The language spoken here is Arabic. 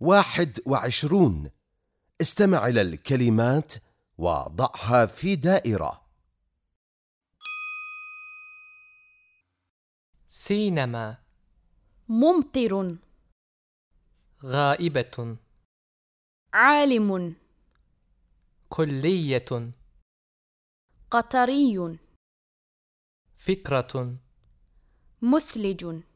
واحد وعشرون. استمع إلى الكلمات وضعها في دائرة. سينما. ممطر. غائبة. عالم. كلية. قطري. فكرة. مثلج.